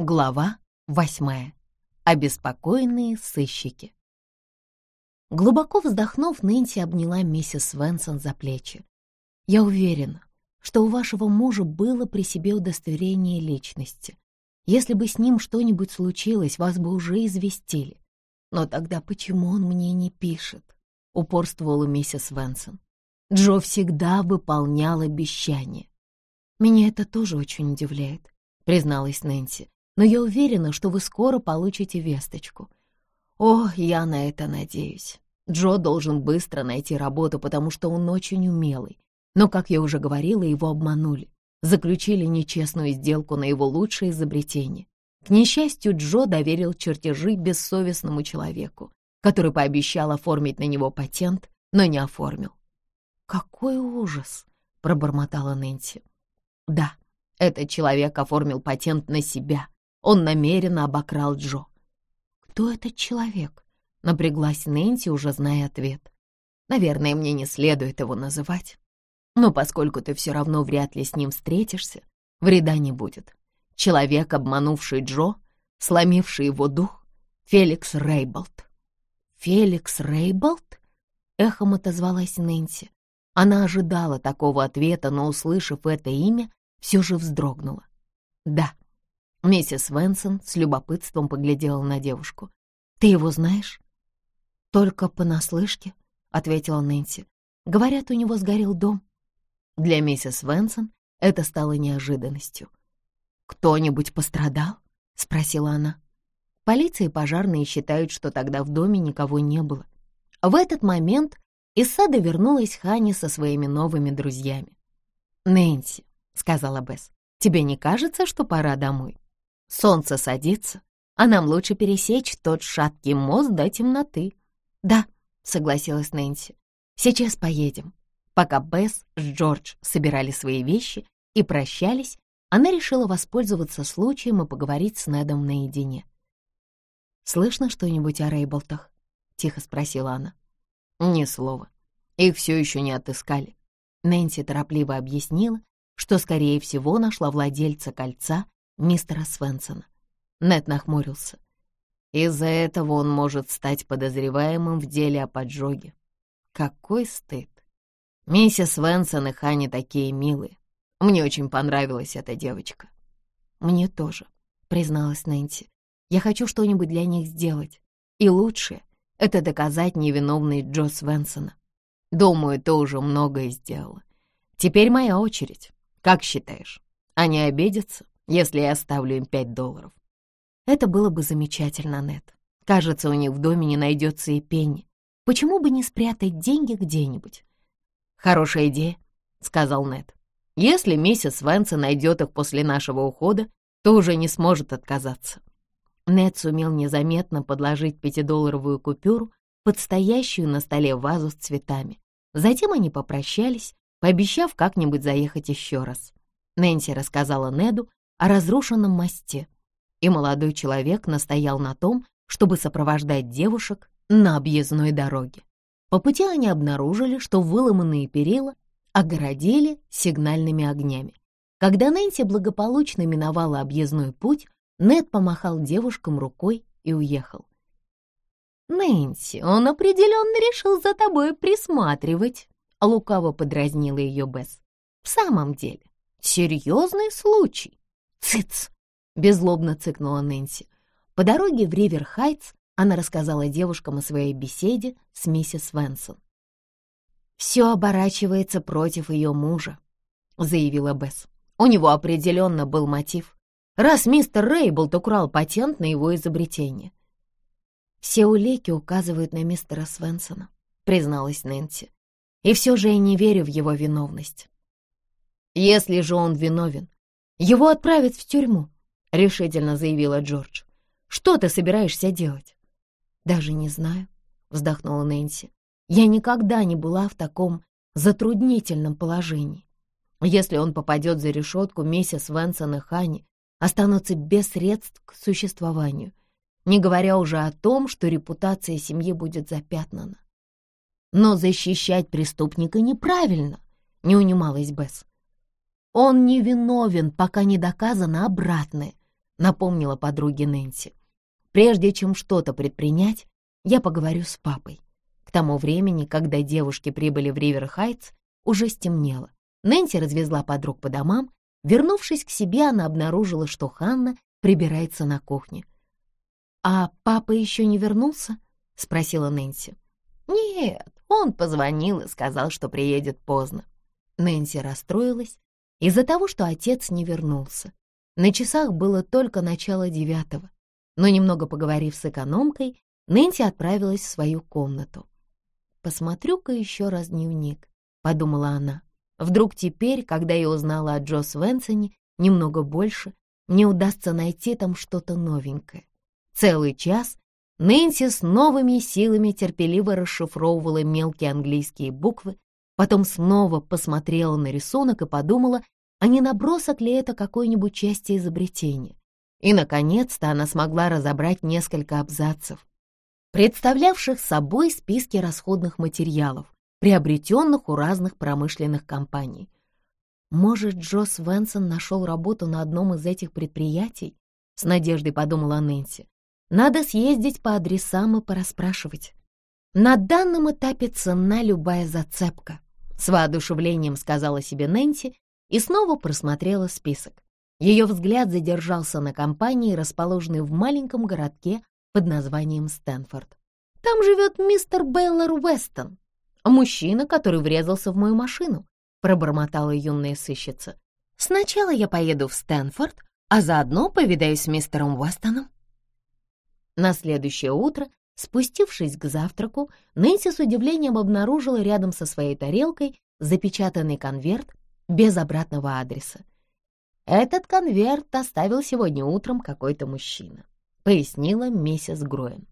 Глава восьмая. Обеспокоенные сыщики. Глубоко вздохнув, Нэнси обняла миссис Свенсон за плечи. «Я уверена, что у вашего мужа было при себе удостоверение личности. Если бы с ним что-нибудь случилось, вас бы уже известили. Но тогда почему он мне не пишет?» — упорствовала миссис Свенсон. Джо всегда выполнял обещания. «Меня это тоже очень удивляет», — призналась Нэнси но я уверена, что вы скоро получите весточку. О, я на это надеюсь. Джо должен быстро найти работу, потому что он очень умелый. Но, как я уже говорила, его обманули. Заключили нечестную сделку на его лучшее изобретение. К несчастью, Джо доверил чертежи бессовестному человеку, который пообещал оформить на него патент, но не оформил. «Какой ужас!» — пробормотала Нэнси. «Да, этот человек оформил патент на себя, он намеренно обокрал Джо. «Кто этот человек?» — напряглась Нэнси, уже зная ответ. «Наверное, мне не следует его называть. Но поскольку ты все равно вряд ли с ним встретишься, вреда не будет. Человек, обманувший Джо, сломивший его дух, Феликс Рейболт». «Феликс Рейболт?» — эхом отозвалась Нэнси. Она ожидала такого ответа, но, услышав это имя, все же вздрогнула. «Да», Миссис Венсон с любопытством поглядела на девушку. «Ты его знаешь?» «Только понаслышке», — ответила Нэнси. «Говорят, у него сгорел дом». Для миссис Венсон это стало неожиданностью. «Кто-нибудь пострадал?» — спросила она. Полиция и пожарные считают, что тогда в доме никого не было. В этот момент из сада вернулась Ханни со своими новыми друзьями. «Нэнси», — сказала Бесс, — «тебе не кажется, что пора домой?» Солнце садится, а нам лучше пересечь тот шаткий мост до темноты. Да, согласилась Нэнси. Сейчас поедем. Пока Бесс с Джордж собирали свои вещи и прощались, она решила воспользоваться случаем и поговорить с Недом наедине. «Слышно что-нибудь о Рейблтах?» — тихо спросила она. «Ни слова. Их все еще не отыскали». Нэнси торопливо объяснила, что, скорее всего, нашла владельца кольца мистера Свенсона. Нет нахмурился. Из-за этого он может стать подозреваемым в деле о поджоге. Какой стыд. Миссис Свенсон и Хани такие милые. Мне очень понравилась эта девочка. Мне тоже, призналась Нэнси. Я хочу что-нибудь для них сделать. И лучшее — это доказать невиновность Джо Свенсона. Думаю, ты уже многое сделала. Теперь моя очередь. Как считаешь, они обидятся? Если я оставлю им пять долларов. Это было бы замечательно, Нет. Кажется, у них в доме не найдется и пенни. Почему бы не спрятать деньги где-нибудь? Хорошая идея, сказал Нет. Если миссис Венса найдет их после нашего ухода, то уже не сможет отказаться. Нед сумел незаметно подложить пятидолларовую купюру под стоящую на столе вазу с цветами. Затем они попрощались, пообещав как-нибудь заехать еще раз. Нэнси рассказала Неду о разрушенном мосте, и молодой человек настоял на том, чтобы сопровождать девушек на объездной дороге. По пути они обнаружили, что выломанные перила огородили сигнальными огнями. Когда Нэнси благополучно миновала объездной путь, Нед помахал девушкам рукой и уехал. «Нэнси, он определенно решил за тобой присматривать», — лукаво подразнила ее Бесс. «В самом деле, серьезный случай. «Цыц!» — беззлобно цыкнула Нэнси. По дороге в Ривер-Хайтс она рассказала девушкам о своей беседе с миссис Венсон. «Все оборачивается против ее мужа», — заявила Бесс. «У него определенно был мотив, раз мистер Рейблд украл патент на его изобретение». «Все улики указывают на мистера Свенсона», — призналась Нэнси. «И все же я не верю в его виновность». «Если же он виновен, «Его отправят в тюрьму», — решительно заявила Джордж. «Что ты собираешься делать?» «Даже не знаю», — вздохнула Нэнси. «Я никогда не была в таком затруднительном положении. Если он попадет за решетку, миссис Венсон и Ханни останутся без средств к существованию, не говоря уже о том, что репутация семьи будет запятнана. Но защищать преступника неправильно, не унималась Бесс. Он невиновен, пока не доказано обратное. напомнила подруге Нэнси. «Прежде чем что-то предпринять, я поговорю с папой». К тому времени, когда девушки прибыли в Ривер-Хайтс, уже стемнело. Нэнси развезла подруг по домам. Вернувшись к себе, она обнаружила, что Ханна прибирается на кухне. «А папа еще не вернулся?» — спросила Нэнси. «Нет, он позвонил и сказал, что приедет поздно». Нэнси расстроилась из-за того, что отец не вернулся. На часах было только начало девятого, но немного поговорив с экономкой, Нэнси отправилась в свою комнату. «Посмотрю-ка еще раз дневник», — подумала она. «Вдруг теперь, когда я узнала о Джо Свенсоне немного больше, мне удастся найти там что-то новенькое». Целый час Нэнси с новыми силами терпеливо расшифровывала мелкие английские буквы, потом снова посмотрела на рисунок и подумала, а не набросок ли это какой-нибудь части изобретения. И, наконец-то, она смогла разобрать несколько абзацев, представлявших собой списки расходных материалов, приобретенных у разных промышленных компаний. Может, Джо Свенсон нашел работу на одном из этих предприятий? С надеждой подумала Нэнси. Надо съездить по адресам и порасспрашивать. На данном этапе цена любая зацепка. С воодушевлением сказала себе Нэнси и снова просмотрела список. Ее взгляд задержался на компании, расположенной в маленьком городке под названием Стэнфорд. Там живет мистер Бейлор Уэстон, мужчина, который врезался в мою машину, пробормотала юная сыщица. Сначала я поеду в Стэнфорд, а заодно повидаюсь с мистером Уэстоном. На следующее утро, спустившись к завтраку, Нэнси с удивлением обнаружила рядом со своей тарелкой запечатанный конверт без обратного адреса. Этот конверт оставил сегодня утром какой-то мужчина, пояснила миссис Гроем.